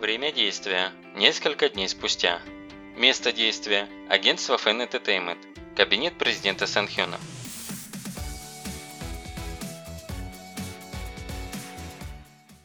Время действия – несколько дней спустя. Место действия – агентство Fan Entertainment, кабинет президента Санхёна.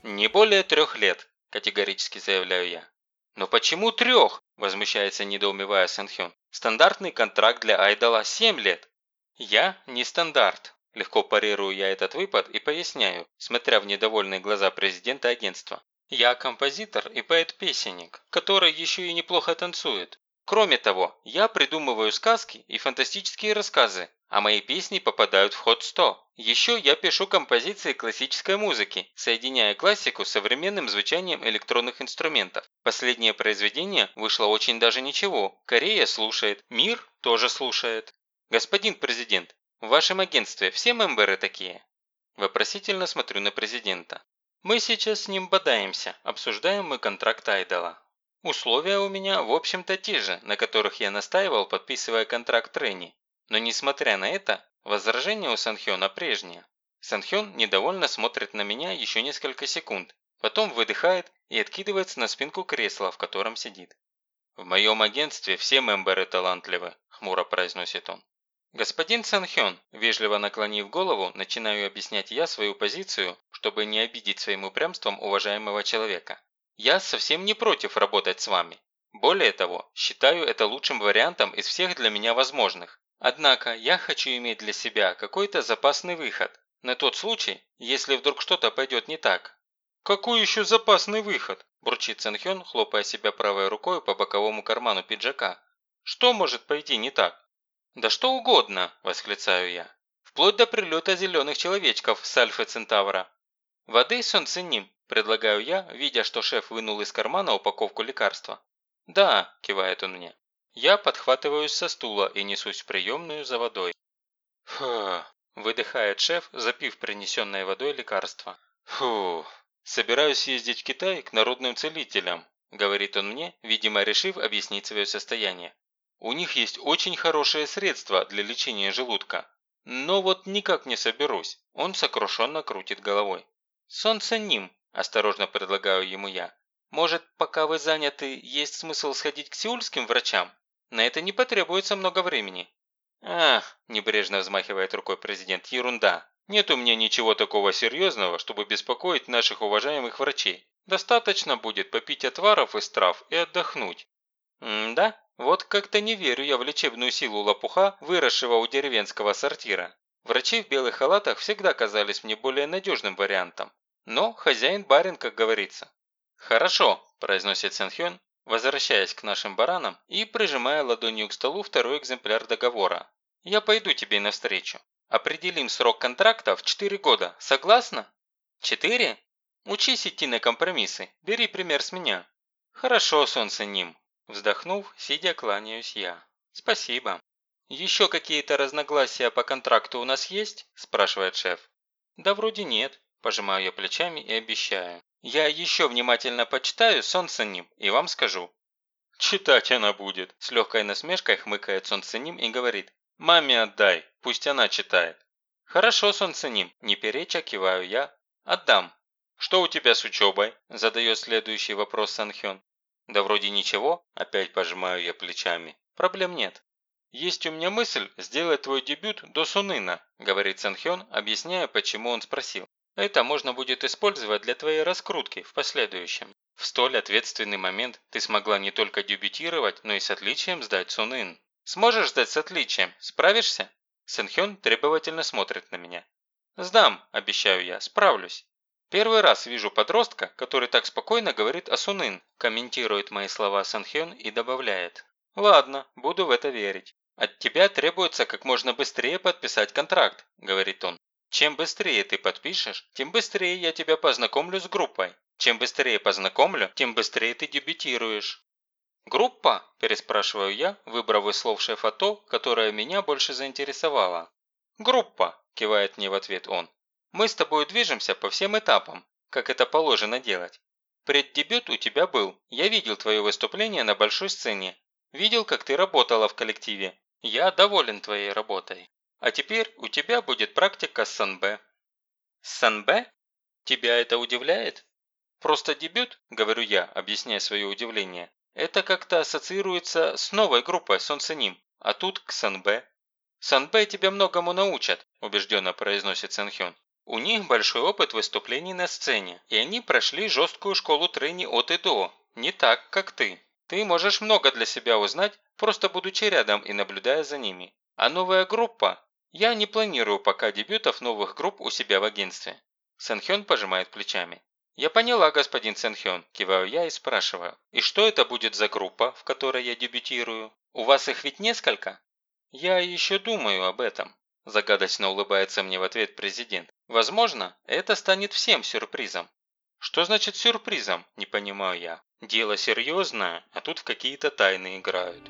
«Не более трех лет», – категорически заявляю я. «Но почему трех?» – возмущается недоумевая Санхён. «Стандартный контракт для айдола – семь лет». «Я не стандарт», – легко парирую я этот выпад и поясняю, смотря в недовольные глаза президента агентства. Я композитор и поэт-песенник, который еще и неплохо танцует. Кроме того, я придумываю сказки и фантастические рассказы, а мои песни попадают в ход 100. Еще я пишу композиции классической музыки, соединяя классику с современным звучанием электронных инструментов. Последнее произведение вышло очень даже ничего. Корея слушает, мир тоже слушает. Господин президент, в вашем агентстве все мемберы такие? Вопросительно смотрю на президента. Мы сейчас с ним бодаемся, обсуждаем мы контракт Айдола. Условия у меня, в общем-то, те же, на которых я настаивал, подписывая контракт Ренни. Но несмотря на это, возражения у Санхёна прежние. Санхён недовольно смотрит на меня еще несколько секунд, потом выдыхает и откидывается на спинку кресла, в котором сидит. «В моем агентстве все мемберы талантливы», – хмуро произносит он. «Господин Санхён», вежливо наклонив голову, начинаю объяснять я свою позицию, чтобы не обидеть своим упрямством уважаемого человека. «Я совсем не против работать с вами. Более того, считаю это лучшим вариантом из всех для меня возможных. Однако я хочу иметь для себя какой-то запасный выход, на тот случай, если вдруг что-то пойдет не так». «Какой еще запасный выход?» – бурчит Санхён, хлопая себя правой рукой по боковому карману пиджака. «Что может пойти не так?» «Да что угодно!» – восклицаю я. «Вплоть до прилета зеленых человечков с Альфа Центавра. Воды солнценим», – предлагаю я, видя, что шеф вынул из кармана упаковку лекарства. «Да», – кивает он мне. Я подхватываюсь со стула и несусь в приемную за водой. «Фу», – выдыхает шеф, запив принесенной водой лекарство. «Фу, собираюсь ездить в Китай к народным целителям», – говорит он мне, видимо, решив объяснить свое состояние. У них есть очень хорошее средство для лечения желудка. Но вот никак не соберусь. Он сокрушенно крутит головой. «Солнце ним», – осторожно предлагаю ему я. «Может, пока вы заняты, есть смысл сходить к сеульским врачам? На это не потребуется много времени». «Ах», – небрежно взмахивает рукой президент, – «ерунда. Нет у меня ничего такого серьезного, чтобы беспокоить наших уважаемых врачей. Достаточно будет попить отваров из трав и отдохнуть». «М-да?» Вот как-то не верю я в лечебную силу лопуха, выросшего у деревенского сортира. Врачи в белых халатах всегда казались мне более надежным вариантом. Но хозяин-барин, как говорится. «Хорошо», – произносит Сэнхён, возвращаясь к нашим баранам и прижимая ладонью к столу второй экземпляр договора. «Я пойду тебе навстречу. Определим срок контракта в 4 года. Согласна?» «Четыре? Учись идти на компромиссы. Бери пример с меня». «Хорошо, солнце ним», Вздохнув, сидя кланяюсь я. «Спасибо». «Еще какие-то разногласия по контракту у нас есть?» – спрашивает шеф. «Да вроде нет», – пожимаю я плечами и обещаю. «Я еще внимательно почитаю Солнценим и вам скажу». «Читать она будет», – с легкой насмешкой хмыкает Солнценим и говорит. «Маме отдай, пусть она читает». «Хорошо, Солнценим», – не переча киваю я. «Отдам». «Что у тебя с учебой?» – задает следующий вопрос Санхён. Да вроде ничего, опять пожимаю я плечами. Проблем нет. Есть у меня мысль сделать твой дебют до Сунына, говорит Санхён, объясняя, почему он спросил. Это можно будет использовать для твоей раскрутки в последующем. В столь ответственный момент ты смогла не только дебютировать, но и с отличием сдать Сунын. Сможешь сдать с отличием? Справишься? Сэнхён требовательно смотрит на меня. «Сдам», – обещаю я, – «справлюсь». Первый раз вижу подростка, который так спокойно говорит о Сунын, комментирует мои слова Санхён и добавляет. Ладно, буду в это верить. От тебя требуется как можно быстрее подписать контракт, говорит он. Чем быстрее ты подпишешь, тем быстрее я тебя познакомлю с группой. Чем быстрее познакомлю, тем быстрее ты дебютируешь. «Группа?» – переспрашиваю я, выбрав из слов шефа то, которое меня больше заинтересовало. «Группа!» – кивает мне в ответ он. Мы с тобой движемся по всем этапам, как это положено делать. Преддебют у тебя был. Я видел твое выступление на большой сцене. Видел, как ты работала в коллективе. Я доволен твоей работой. А теперь у тебя будет практика с СНБ. СНБ? Тебя это удивляет? Просто дебют, говорю я, объясняя свое удивление, это как-то ассоциируется с новой группой Солнце Ним, а тут к Санбэ. «Санбэ тебя многому научат», – убежденно произносит Сэнхён. «У них большой опыт выступлений на сцене, и они прошли жесткую школу трени от и до, не так, как ты. Ты можешь много для себя узнать, просто будучи рядом и наблюдая за ними. А новая группа? Я не планирую пока дебютов новых групп у себя в агентстве». Сэнхён пожимает плечами. «Я поняла, господин Сэнхён», – киваю я и спрашиваю. «И что это будет за группа, в которой я дебютирую? У вас их ведь несколько?» «Я еще думаю об этом», – загадочно улыбается мне в ответ президент. «Возможно, это станет всем сюрпризом». «Что значит сюрпризом?» – не понимаю я. «Дело серьезное, а тут в какие-то тайны играют».